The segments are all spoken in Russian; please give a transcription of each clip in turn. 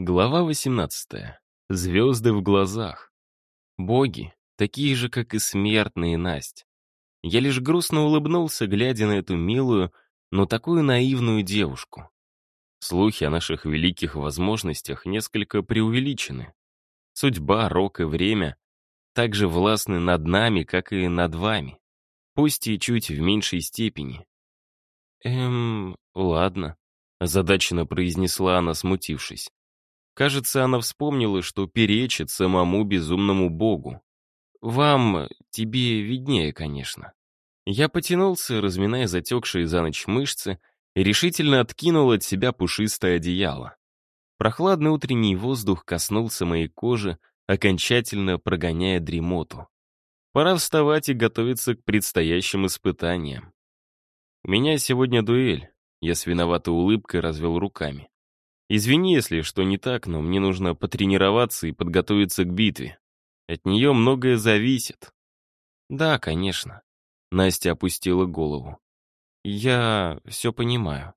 Глава 18. Звезды в глазах. Боги, такие же, как и смертные Насть. Я лишь грустно улыбнулся, глядя на эту милую, но такую наивную девушку. Слухи о наших великих возможностях несколько преувеличены. Судьба, рок и время так же властны над нами, как и над вами. Пусть и чуть в меньшей степени. «Эм, ладно», — озадаченно произнесла она, смутившись. Кажется, она вспомнила, что перечит самому безумному богу. «Вам, тебе виднее, конечно». Я потянулся, разминая затекшие за ночь мышцы, и решительно откинул от себя пушистое одеяло. Прохладный утренний воздух коснулся моей кожи, окончательно прогоняя дремоту. Пора вставать и готовиться к предстоящим испытаниям. У меня сегодня дуэль. Я с виноватой улыбкой развел руками. Извини, если что не так, но мне нужно потренироваться и подготовиться к битве. От нее многое зависит. Да, конечно. Настя опустила голову. Я все понимаю.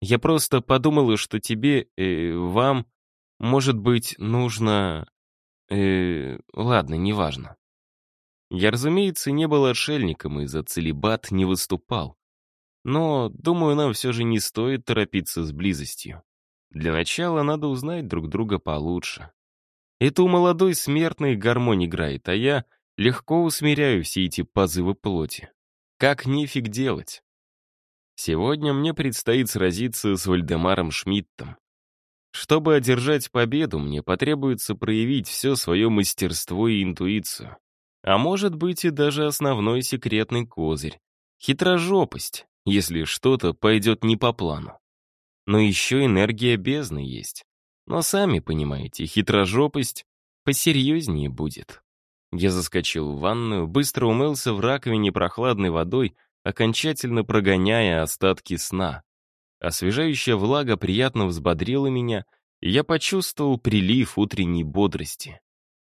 Я просто подумала, что тебе, э, вам, может быть, нужно... Э, ладно, неважно. Я, разумеется, не был отшельником и за целебат не выступал. Но, думаю, нам все же не стоит торопиться с близостью. Для начала надо узнать друг друга получше. Это у молодой смертной гармонь играет, а я легко усмиряю все эти позывы плоти. Как нефиг делать? Сегодня мне предстоит сразиться с Вальдемаром Шмидтом. Чтобы одержать победу, мне потребуется проявить все свое мастерство и интуицию. А может быть и даже основной секретный козырь — хитрожопость, если что-то пойдет не по плану но еще энергия бездны есть. Но сами понимаете, хитрожопость посерьезнее будет. Я заскочил в ванную, быстро умылся в раковине прохладной водой, окончательно прогоняя остатки сна. Освежающая влага приятно взбодрила меня, и я почувствовал прилив утренней бодрости.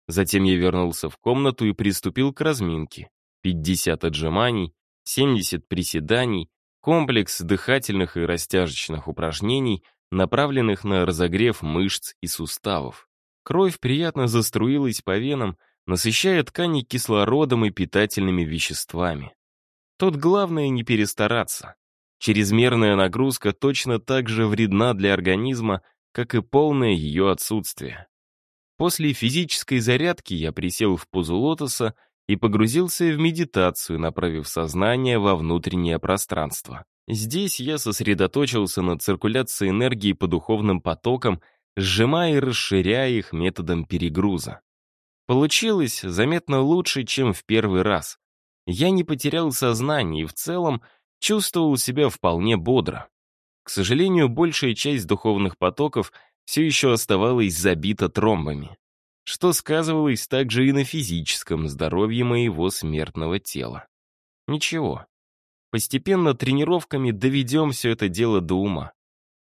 Затем я вернулся в комнату и приступил к разминке. 50 отжиманий, 70 приседаний, Комплекс дыхательных и растяжечных упражнений, направленных на разогрев мышц и суставов. Кровь приятно заструилась по венам, насыщая ткани кислородом и питательными веществами. Тут главное не перестараться. Чрезмерная нагрузка точно так же вредна для организма, как и полное ее отсутствие. После физической зарядки я присел в позу лотоса и погрузился в медитацию, направив сознание во внутреннее пространство. Здесь я сосредоточился на циркуляции энергии по духовным потокам, сжимая и расширяя их методом перегруза. Получилось заметно лучше, чем в первый раз. Я не потерял сознание и в целом чувствовал себя вполне бодро. К сожалению, большая часть духовных потоков все еще оставалась забита тромбами что сказывалось также и на физическом здоровье моего смертного тела. Ничего. Постепенно тренировками доведем все это дело до ума.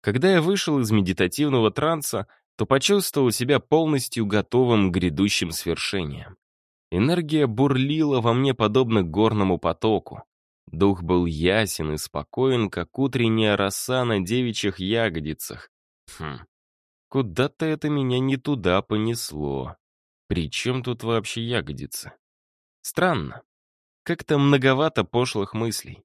Когда я вышел из медитативного транса, то почувствовал себя полностью готовым к грядущим свершениям. Энергия бурлила во мне подобно горному потоку. Дух был ясен и спокоен, как утренняя роса на девичьих ягодицах. Хм, Куда-то это меня не туда понесло. Причем тут вообще ягодицы? Странно. Как-то многовато пошлых мыслей.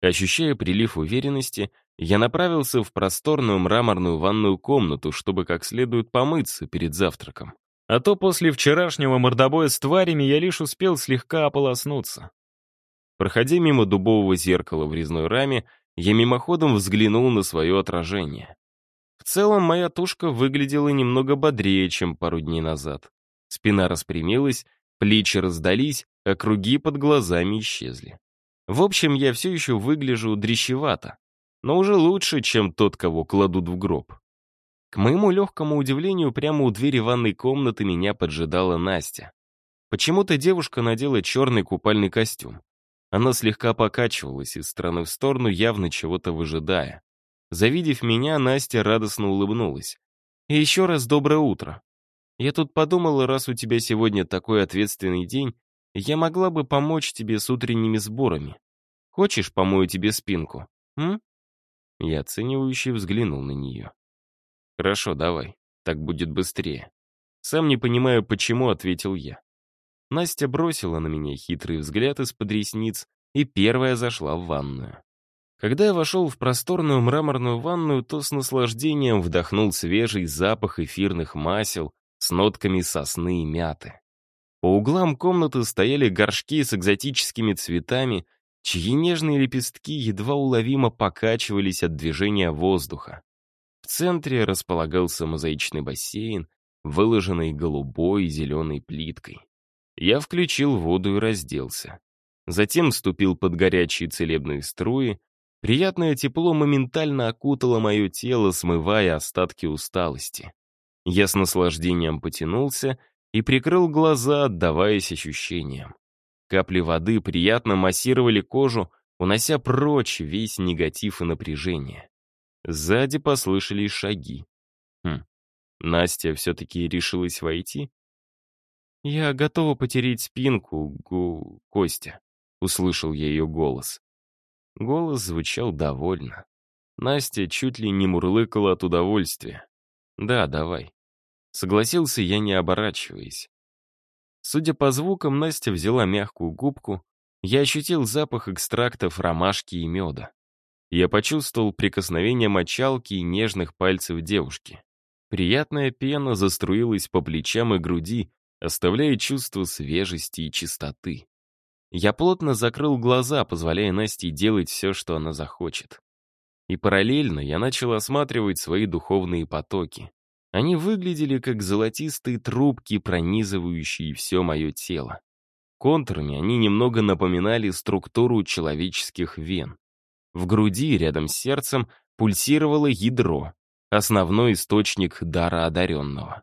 Ощущая прилив уверенности, я направился в просторную мраморную ванную комнату, чтобы как следует помыться перед завтраком. А то после вчерашнего мордобоя с тварями я лишь успел слегка ополоснуться. Проходя мимо дубового зеркала в резной раме, я мимоходом взглянул на свое отражение. Целом, моя тушка выглядела немного бодрее, чем пару дней назад. Спина распрямилась, плечи раздались, а круги под глазами исчезли. В общем, я все еще выгляжу дрещевато, но уже лучше, чем тот, кого кладут в гроб. К моему легкому удивлению, прямо у двери ванной комнаты меня поджидала Настя. Почему-то девушка надела черный купальный костюм. Она слегка покачивалась из стороны в сторону, явно чего-то выжидая. Завидев меня, Настя радостно улыбнулась. «И еще раз доброе утро. Я тут подумала, раз у тебя сегодня такой ответственный день, я могла бы помочь тебе с утренними сборами. Хочешь, помою тебе спинку? М?» Я оценивающе взглянул на нее. «Хорошо, давай. Так будет быстрее. Сам не понимаю, почему, ответил я. Настя бросила на меня хитрый взгляд из-под ресниц и первая зашла в ванную. Когда я вошел в просторную мраморную ванную, то с наслаждением вдохнул свежий запах эфирных масел с нотками сосны и мяты. По углам комнаты стояли горшки с экзотическими цветами, чьи нежные лепестки едва уловимо покачивались от движения воздуха. В центре располагался мозаичный бассейн, выложенный голубой и зеленой плиткой. Я включил воду и разделся. Затем ступил под горячие целебные струи. Приятное тепло моментально окутало мое тело, смывая остатки усталости. Я с наслаждением потянулся и прикрыл глаза, отдаваясь ощущениям. Капли воды приятно массировали кожу, унося прочь весь негатив и напряжение. Сзади послышались шаги. Хм, Настя все-таки решилась войти? «Я готова потереть спинку, Гу... Костя», — услышал я ее голос. Голос звучал довольно. Настя чуть ли не мурлыкала от удовольствия. «Да, давай». Согласился я, не оборачиваясь. Судя по звукам, Настя взяла мягкую губку. Я ощутил запах экстрактов ромашки и меда. Я почувствовал прикосновение мочалки и нежных пальцев девушки. Приятная пена заструилась по плечам и груди, оставляя чувство свежести и чистоты. Я плотно закрыл глаза, позволяя Насте делать все, что она захочет. И параллельно я начал осматривать свои духовные потоки. Они выглядели как золотистые трубки, пронизывающие все мое тело. Контурами они немного напоминали структуру человеческих вен. В груди, рядом с сердцем, пульсировало ядро, основной источник дара одаренного.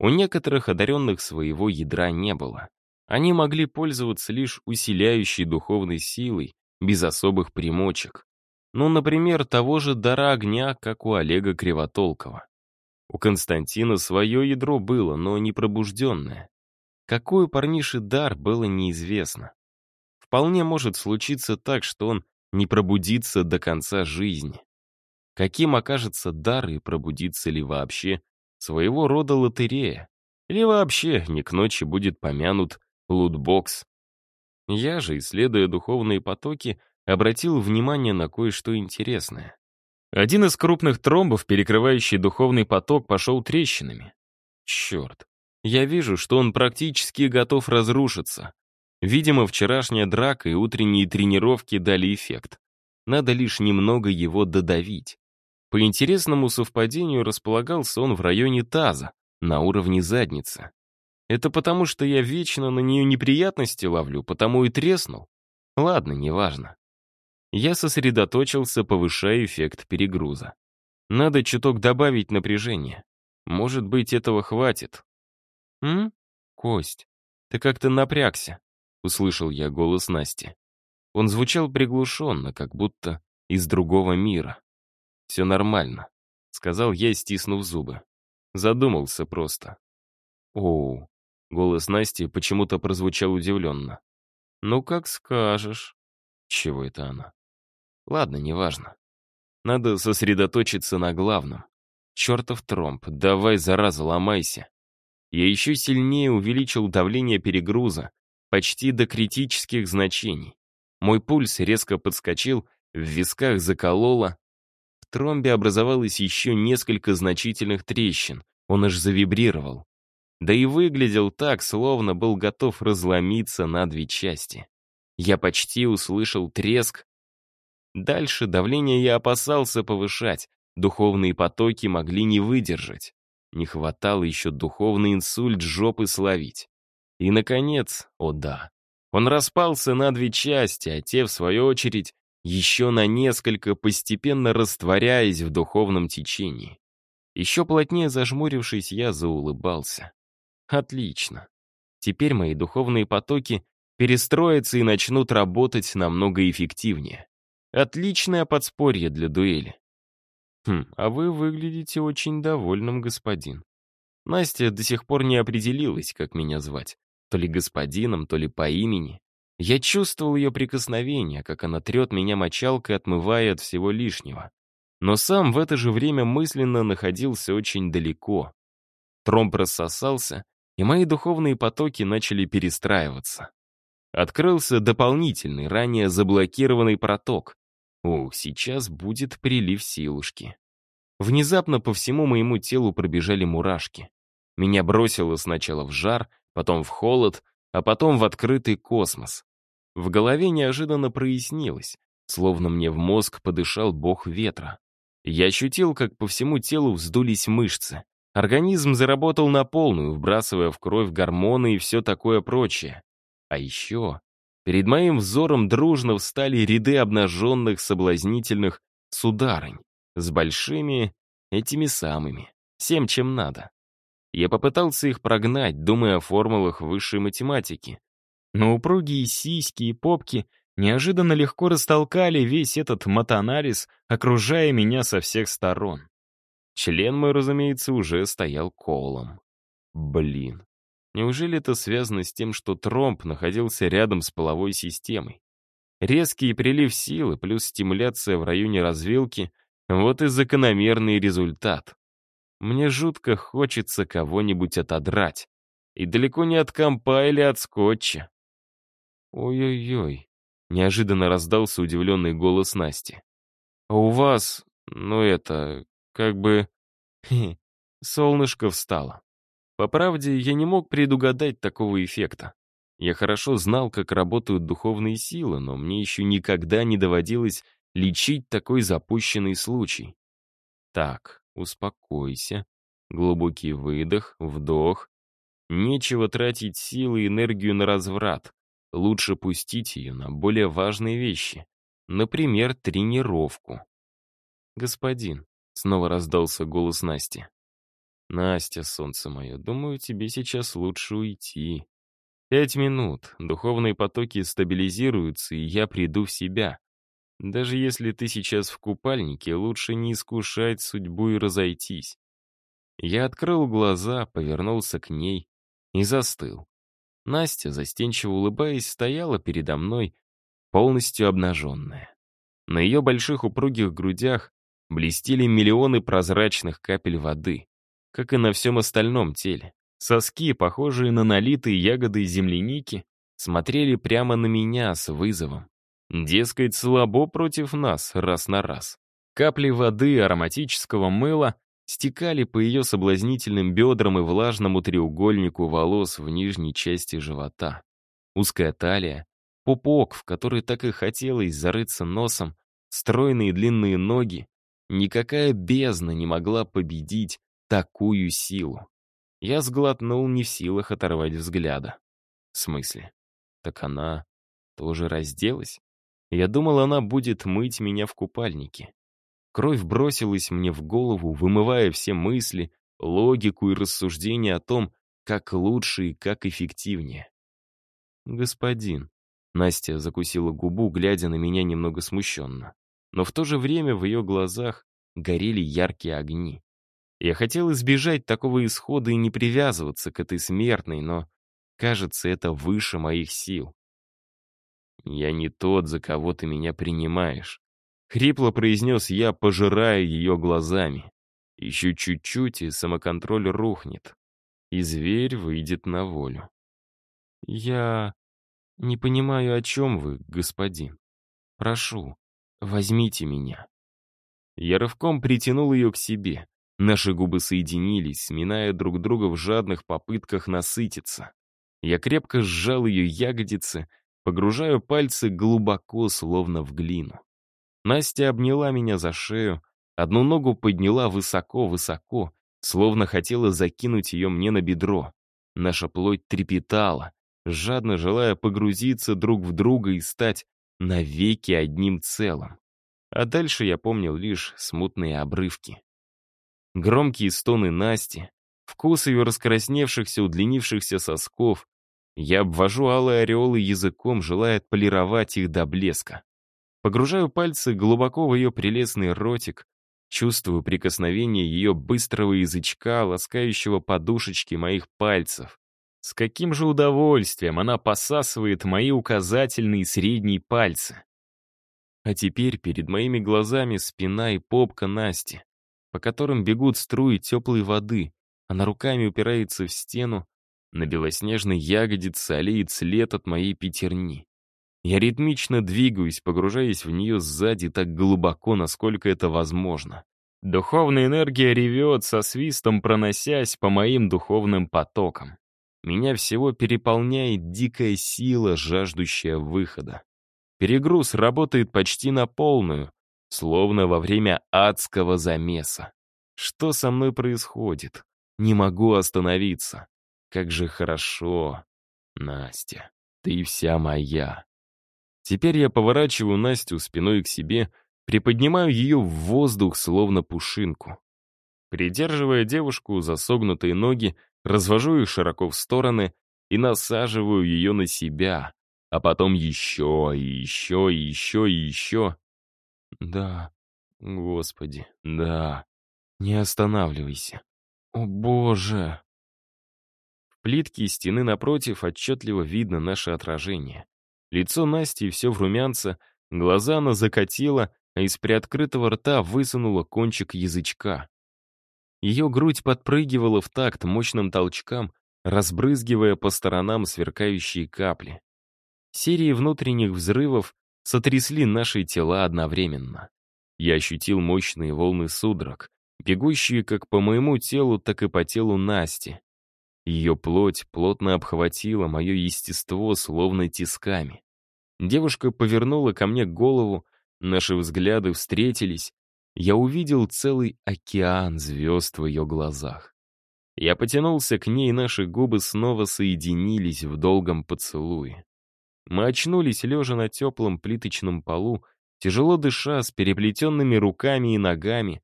У некоторых одаренных своего ядра не было. Они могли пользоваться лишь усиляющей духовной силой, без особых примочек. Ну, например, того же дара огня, как у Олега Кривотолкова. У Константина свое ядро было, но не пробужденное. Какой у парниши дар, было неизвестно. Вполне может случиться так, что он не пробудится до конца жизни. Каким окажется дар и пробудится ли вообще своего рода лотерея? Или вообще не к ночи будет помянут лутбокс? Я же, исследуя духовные потоки, обратил внимание на кое-что интересное. Один из крупных тромбов, перекрывающий духовный поток, пошел трещинами. Черт. Я вижу, что он практически готов разрушиться. Видимо, вчерашняя драка и утренние тренировки дали эффект. Надо лишь немного его додавить. По интересному совпадению располагался он в районе таза, на уровне задницы. Это потому, что я вечно на нее неприятности ловлю, потому и треснул? Ладно, неважно. Я сосредоточился, повышая эффект перегруза. Надо чуток добавить напряжение. Может быть, этого хватит. «М? Кость, ты как-то напрягся», — услышал я голос Насти. Он звучал приглушенно, как будто из другого мира. «Все нормально», — сказал я, стиснув зубы. Задумался просто. «Оу», — голос Насти почему-то прозвучал удивленно. «Ну, как скажешь». Чего это она? Ладно, неважно. Надо сосредоточиться на главном. Чертов тромб, давай, зараза, ломайся. Я еще сильнее увеличил давление перегруза, почти до критических значений. Мой пульс резко подскочил, в висках закололо. В тромбе образовалось еще несколько значительных трещин, он аж завибрировал. Да и выглядел так, словно был готов разломиться на две части. Я почти услышал треск, Дальше давление я опасался повышать, духовные потоки могли не выдержать. Не хватало еще духовный инсульт жопы словить. И, наконец, о да, он распался на две части, а те, в свою очередь, еще на несколько, постепенно растворяясь в духовном течении. Еще плотнее зажмурившись, я заулыбался. Отлично. Теперь мои духовные потоки перестроятся и начнут работать намного эффективнее. Отличное подспорье для дуэли. Хм, а вы выглядите очень довольным, господин. Настя до сих пор не определилась, как меня звать. То ли господином, то ли по имени. Я чувствовал ее прикосновение, как она трет меня мочалкой, отмывая от всего лишнего. Но сам в это же время мысленно находился очень далеко. Тромб рассосался, и мои духовные потоки начали перестраиваться. Открылся дополнительный, ранее заблокированный проток. Ух, сейчас будет прилив силушки. Внезапно по всему моему телу пробежали мурашки. Меня бросило сначала в жар, потом в холод, а потом в открытый космос. В голове неожиданно прояснилось, словно мне в мозг подышал бог ветра. Я ощутил, как по всему телу вздулись мышцы. Организм заработал на полную, вбрасывая в кровь гормоны и все такое прочее. А еще перед моим взором дружно встали ряды обнаженных соблазнительных сударынь с большими этими самыми, всем, чем надо. Я попытался их прогнать, думая о формулах высшей математики. Но упругие сиськи и попки неожиданно легко растолкали весь этот матанализ, окружая меня со всех сторон. Член мой, разумеется, уже стоял колом. Блин. Неужели это связано с тем, что тромб находился рядом с половой системой? Резкий прилив силы плюс стимуляция в районе развилки — вот и закономерный результат. Мне жутко хочется кого-нибудь отодрать. И далеко не от компа или от скотча. «Ой-ой-ой», — неожиданно раздался удивленный голос Насти. «А у вас, ну это, как бы...» Хе, солнышко встало. По правде, я не мог предугадать такого эффекта. Я хорошо знал, как работают духовные силы, но мне еще никогда не доводилось лечить такой запущенный случай. Так, успокойся. Глубокий выдох, вдох. Нечего тратить силы и энергию на разврат. Лучше пустить ее на более важные вещи. Например, тренировку. «Господин», — снова раздался голос Насти. «Настя, солнце мое, думаю, тебе сейчас лучше уйти. Пять минут, духовные потоки стабилизируются, и я приду в себя. Даже если ты сейчас в купальнике, лучше не искушать судьбу и разойтись. Я открыл глаза, повернулся к ней и застыл. Настя, застенчиво улыбаясь, стояла передо мной, полностью обнаженная. На ее больших упругих грудях блестели миллионы прозрачных капель воды, как и на всем остальном теле. Соски, похожие на налитые ягоды земляники, смотрели прямо на меня с вызовом. Дескать, слабо против нас раз на раз. Капли воды ароматического мыла стекали по ее соблазнительным бедрам и влажному треугольнику волос в нижней части живота. Узкая талия, пупок, в который так и хотелось зарыться носом, стройные длинные ноги. Никакая бездна не могла победить такую силу. Я сглотнул не в силах оторвать взгляда. В смысле? Так она тоже разделась? Я думал, она будет мыть меня в купальнике. Кровь бросилась мне в голову, вымывая все мысли, логику и рассуждения о том, как лучше и как эффективнее. «Господин», — Настя закусила губу, глядя на меня немного смущенно. Но в то же время в ее глазах горели яркие огни. Я хотел избежать такого исхода и не привязываться к этой смертной, но, кажется, это выше моих сил. «Я не тот, за кого ты меня принимаешь», — хрипло произнес я, пожирая ее глазами. Еще чуть-чуть, и самоконтроль рухнет, и зверь выйдет на волю. «Я не понимаю, о чем вы, господин. Прошу, возьмите меня». Я рывком притянул ее к себе. Наши губы соединились, сминая друг друга в жадных попытках насытиться. Я крепко сжал ее ягодицы, Погружаю пальцы глубоко, словно в глину. Настя обняла меня за шею, одну ногу подняла высоко-высоко, словно хотела закинуть ее мне на бедро. Наша плоть трепетала, жадно желая погрузиться друг в друга и стать навеки одним целым. А дальше я помнил лишь смутные обрывки. Громкие стоны Насти, вкус ее раскрасневшихся, удлинившихся сосков, я обвожу алые ореолы языком, желая отполировать их до блеска. Погружаю пальцы глубоко в ее прелестный ротик, чувствую прикосновение ее быстрого язычка, ласкающего подушечки моих пальцев. С каким же удовольствием она посасывает мои указательные и средние пальцы. А теперь перед моими глазами спина и попка Насти, по которым бегут струи теплой воды, Она руками упирается в стену, на белоснежной ягодице олеет след от моей пятерни. Я ритмично двигаюсь, погружаясь в нее сзади так глубоко, насколько это возможно. Духовная энергия ревет со свистом, проносясь по моим духовным потокам. Меня всего переполняет дикая сила, жаждущая выхода. Перегруз работает почти на полную, словно во время адского замеса. Что со мной происходит? Не могу остановиться. Как же хорошо, Настя, ты вся моя. Теперь я поворачиваю Настю спиной к себе, приподнимаю ее в воздух, словно пушинку. Придерживая девушку за согнутые ноги, развожу их широко в стороны и насаживаю ее на себя, а потом еще и еще и еще и еще. Да, господи, да, не останавливайся. О боже! В плитке стены напротив отчетливо видно наше отражение. Лицо Насти все в румянце, глаза она закатила, а из приоткрытого рта высунула кончик язычка. Ее грудь подпрыгивала в такт мощным толчкам, разбрызгивая по сторонам сверкающие капли. Серии внутренних взрывов сотрясли наши тела одновременно. Я ощутил мощные волны судорог, бегущие как по моему телу, так и по телу Насти. Ее плоть плотно обхватила мое естество, словно тисками. Девушка повернула ко мне голову, наши взгляды встретились. Я увидел целый океан звезд в ее глазах. Я потянулся к ней, наши губы снова соединились в долгом поцелуе. Мы очнулись, лежа на теплом плиточном полу, тяжело дыша, с переплетенными руками и ногами.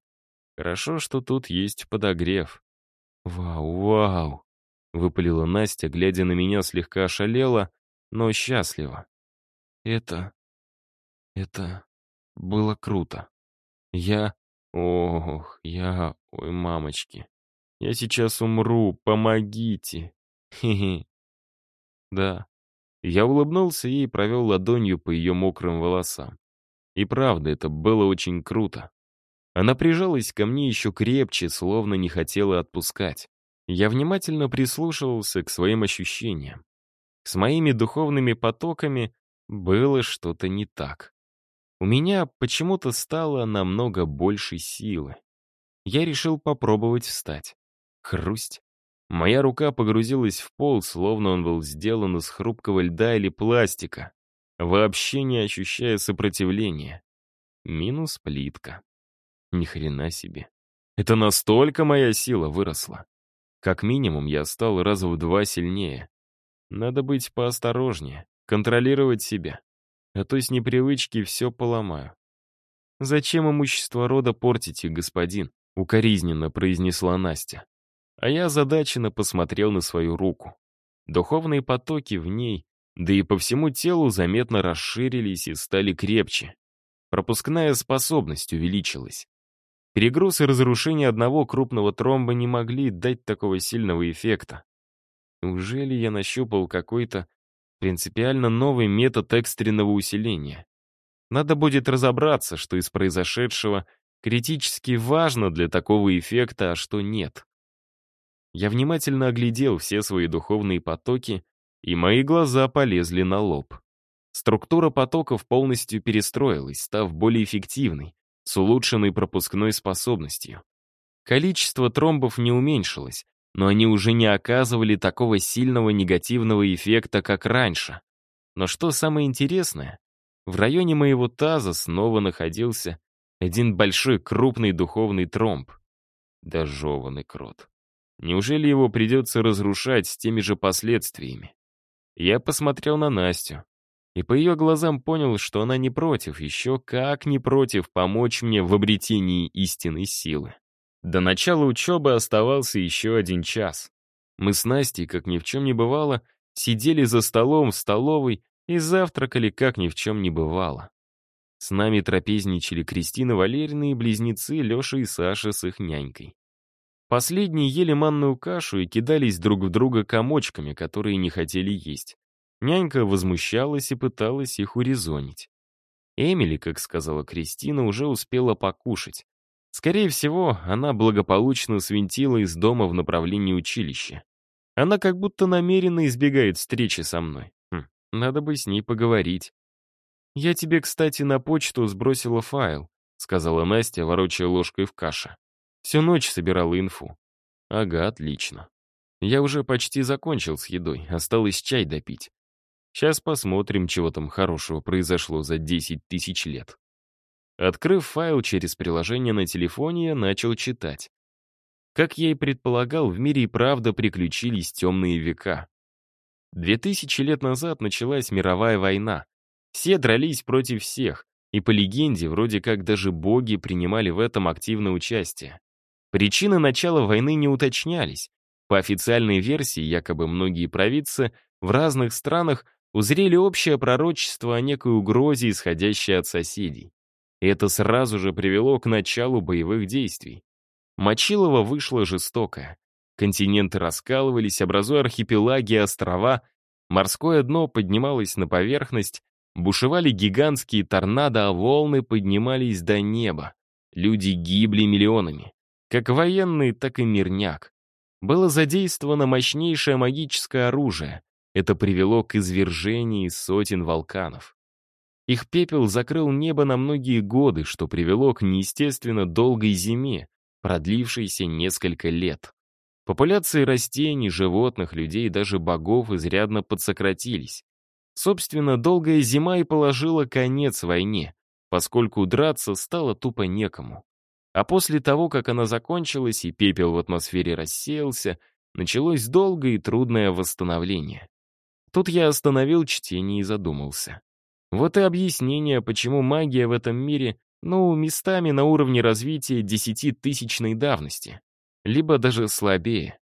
Хорошо, что тут есть подогрев. «Вау, вау!» — выпалила Настя, глядя на меня слегка ошалела, но счастливо. Это... это... было круто. Я... Ох, я... Ой, мамочки. Я сейчас умру, помогите. Хе-хе. Да. Я улыбнулся ей и провел ладонью по ее мокрым волосам. И правда, это было очень круто. Она прижалась ко мне еще крепче, словно не хотела отпускать. Я внимательно прислушивался к своим ощущениям. С моими духовными потоками было что-то не так. У меня почему-то стало намного больше силы. Я решил попробовать встать. Хрусть. Моя рука погрузилась в пол, словно он был сделан из хрупкого льда или пластика, вообще не ощущая сопротивления. Минус плитка. Ни хрена себе. Это настолько моя сила выросла. Как минимум, я стал раза в два сильнее. Надо быть поосторожнее контролировать себя. А то с непривычки все поломаю. «Зачем имущество рода портите, господин?» — укоризненно произнесла Настя. А я озадаченно посмотрел на свою руку. Духовные потоки в ней, да и по всему телу заметно расширились и стали крепче. Пропускная способность увеличилась. Перегруз и разрушение одного крупного тромба не могли дать такого сильного эффекта. Неужели я нащупал какой-то принципиально новый метод экстренного усиления. Надо будет разобраться, что из произошедшего критически важно для такого эффекта, а что нет. Я внимательно оглядел все свои духовные потоки, и мои глаза полезли на лоб. Структура потоков полностью перестроилась, став более эффективной, с улучшенной пропускной способностью. Количество тромбов не уменьшилось, но они уже не оказывали такого сильного негативного эффекта, как раньше. Но что самое интересное, в районе моего таза снова находился один большой крупный духовный тромб. Дожеванный крот. Неужели его придется разрушать с теми же последствиями? Я посмотрел на Настю и по ее глазам понял, что она не против, еще как не против помочь мне в обретении истинной силы. До начала учебы оставался еще один час. Мы с Настей, как ни в чем не бывало, сидели за столом в столовой и завтракали, как ни в чем не бывало. С нами трапезничали Кристина Валерьевна и близнецы Леша и Саша с их нянькой. Последние ели манную кашу и кидались друг в друга комочками, которые не хотели есть. Нянька возмущалась и пыталась их урезонить. Эмили, как сказала Кристина, уже успела покушать, Скорее всего, она благополучно свинтила из дома в направлении училища. Она как будто намеренно избегает встречи со мной. Хм, надо бы с ней поговорить. «Я тебе, кстати, на почту сбросила файл», — сказала Настя, ворочая ложкой в каше. Всю ночь собирала инфу. Ага, отлично. Я уже почти закончил с едой, осталось чай допить. Сейчас посмотрим, чего там хорошего произошло за 10 тысяч лет. Открыв файл через приложение на телефоне, я начал читать. Как я и предполагал, в мире и правда приключились темные века. Две тысячи лет назад началась мировая война. Все дрались против всех, и по легенде, вроде как даже боги принимали в этом активное участие. Причины начала войны не уточнялись. По официальной версии, якобы многие провидцы в разных странах узрели общее пророчество о некой угрозе, исходящей от соседей. И это сразу же привело к началу боевых действий. Мочилова вышла жестокая. Континенты раскалывались, образуя архипелаги и острова, морское дно поднималось на поверхность, бушевали гигантские торнадо, а волны поднимались до неба. Люди гибли миллионами. Как военный, так и мирняк. Было задействовано мощнейшее магическое оружие, это привело к извержению сотен вулканов. Их пепел закрыл небо на многие годы, что привело к неестественно долгой зиме, продлившейся несколько лет. Популяции растений, животных, людей и даже богов изрядно подсократились. Собственно, долгая зима и положила конец войне, поскольку драться стало тупо некому. А после того, как она закончилась и пепел в атмосфере рассеялся, началось долгое и трудное восстановление. Тут я остановил чтение и задумался. Вот и объяснение, почему магия в этом мире, ну, местами на уровне развития десятитысячной давности, либо даже слабее.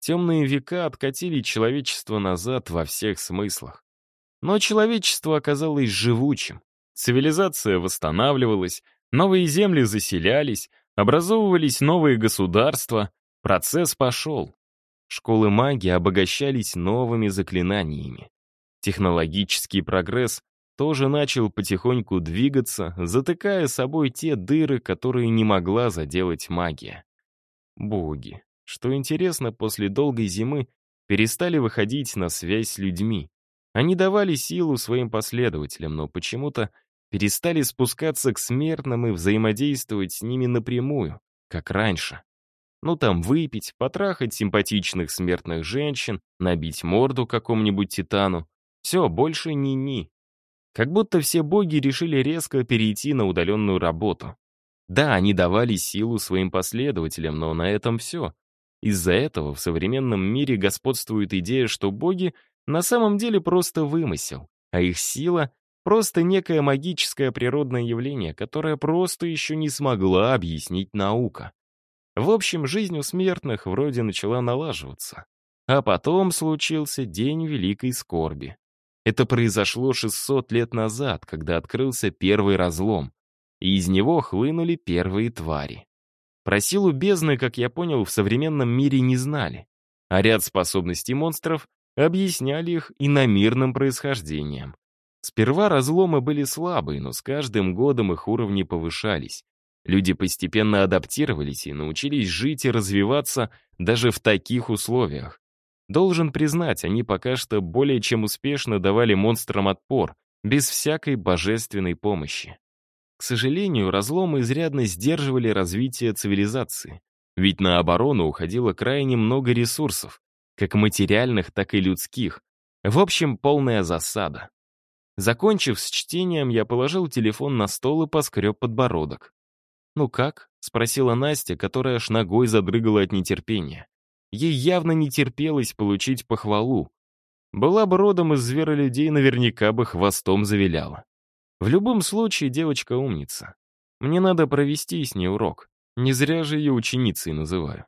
Темные века откатили человечество назад во всех смыслах. Но человечество оказалось живучим. Цивилизация восстанавливалась, новые земли заселялись, образовывались новые государства, процесс пошел. Школы магии обогащались новыми заклинаниями. Технологический прогресс тоже начал потихоньку двигаться, затыкая собой те дыры, которые не могла заделать магия. Боги, что интересно, после долгой зимы перестали выходить на связь с людьми. Они давали силу своим последователям, но почему-то перестали спускаться к смертным и взаимодействовать с ними напрямую, как раньше. Ну там выпить, потрахать симпатичных смертных женщин, набить морду какому-нибудь титану. Все, больше ни-ни. Как будто все боги решили резко перейти на удаленную работу. Да, они давали силу своим последователям, но на этом все. Из-за этого в современном мире господствует идея, что боги на самом деле просто вымысел, а их сила — просто некое магическое природное явление, которое просто еще не смогла объяснить наука. В общем, жизнь у смертных вроде начала налаживаться. А потом случился день великой скорби. Это произошло 600 лет назад, когда открылся первый разлом, и из него хлынули первые твари. Про силу бездны, как я понял, в современном мире не знали, а ряд способностей монстров объясняли их иномирным происхождением. Сперва разломы были слабые, но с каждым годом их уровни повышались, Люди постепенно адаптировались и научились жить и развиваться даже в таких условиях. Должен признать, они пока что более чем успешно давали монстрам отпор, без всякой божественной помощи. К сожалению, разломы изрядно сдерживали развитие цивилизации, ведь на оборону уходило крайне много ресурсов, как материальных, так и людских. В общем, полная засада. Закончив с чтением, я положил телефон на стол и поскреб подбородок. «Ну как?» — спросила Настя, которая аж ногой задрыгала от нетерпения. Ей явно не терпелось получить похвалу. Была бы родом из зверолюдей, наверняка бы хвостом завиляла. В любом случае, девочка умница. Мне надо провести с ней урок. Не зря же ее ученицей называю.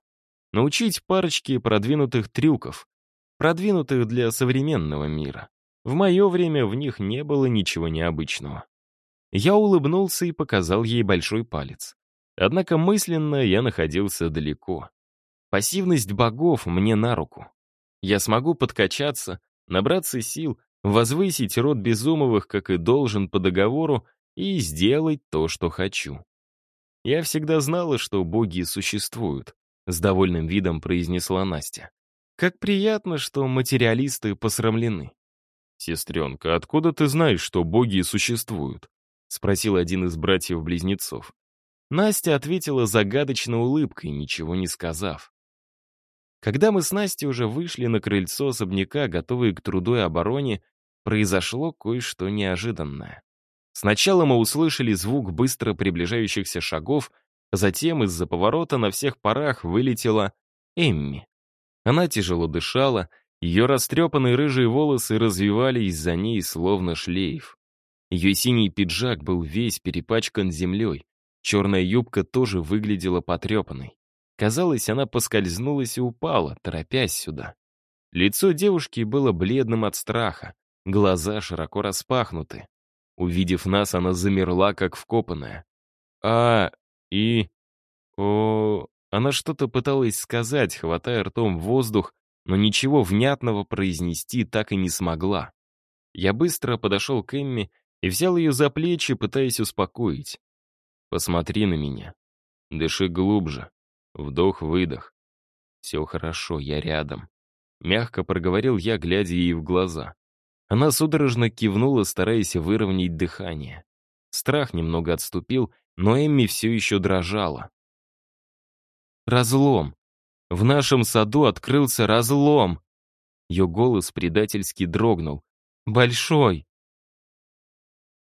Научить парочке продвинутых трюков. Продвинутых для современного мира. В мое время в них не было ничего необычного. Я улыбнулся и показал ей большой палец. Однако мысленно я находился далеко. Пассивность богов мне на руку. Я смогу подкачаться, набраться сил, возвысить род Безумовых, как и должен по договору, и сделать то, что хочу. Я всегда знала, что боги существуют», — с довольным видом произнесла Настя. «Как приятно, что материалисты посрамлены». «Сестренка, откуда ты знаешь, что боги существуют?» — спросил один из братьев-близнецов. Настя ответила загадочной улыбкой, ничего не сказав. Когда мы с Настей уже вышли на крыльцо особняка, готовые к труду и обороне, произошло кое-что неожиданное. Сначала мы услышали звук быстро приближающихся шагов, затем из-за поворота на всех парах вылетела Эмми. Она тяжело дышала, ее растрепанные рыжие волосы развивались за ней, словно шлейф. Ее синий пиджак был весь перепачкан землей, черная юбка тоже выглядела потрепанной. Казалось, она поскользнулась и упала, торопясь сюда. Лицо девушки было бледным от страха, глаза широко распахнуты. Увидев нас, она замерла, как вкопанная. «А... и... о...» Она что-то пыталась сказать, хватая ртом воздух, но ничего внятного произнести так и не смогла. Я быстро подошел к Эмми и взял ее за плечи, пытаясь успокоить. «Посмотри на меня. Дыши глубже. Вдох-выдох. Все хорошо, я рядом». Мягко проговорил я, глядя ей в глаза. Она судорожно кивнула, стараясь выровнять дыхание. Страх немного отступил, но Эмми все еще дрожала. «Разлом! В нашем саду открылся разлом!» Ее голос предательски дрогнул. «Большой!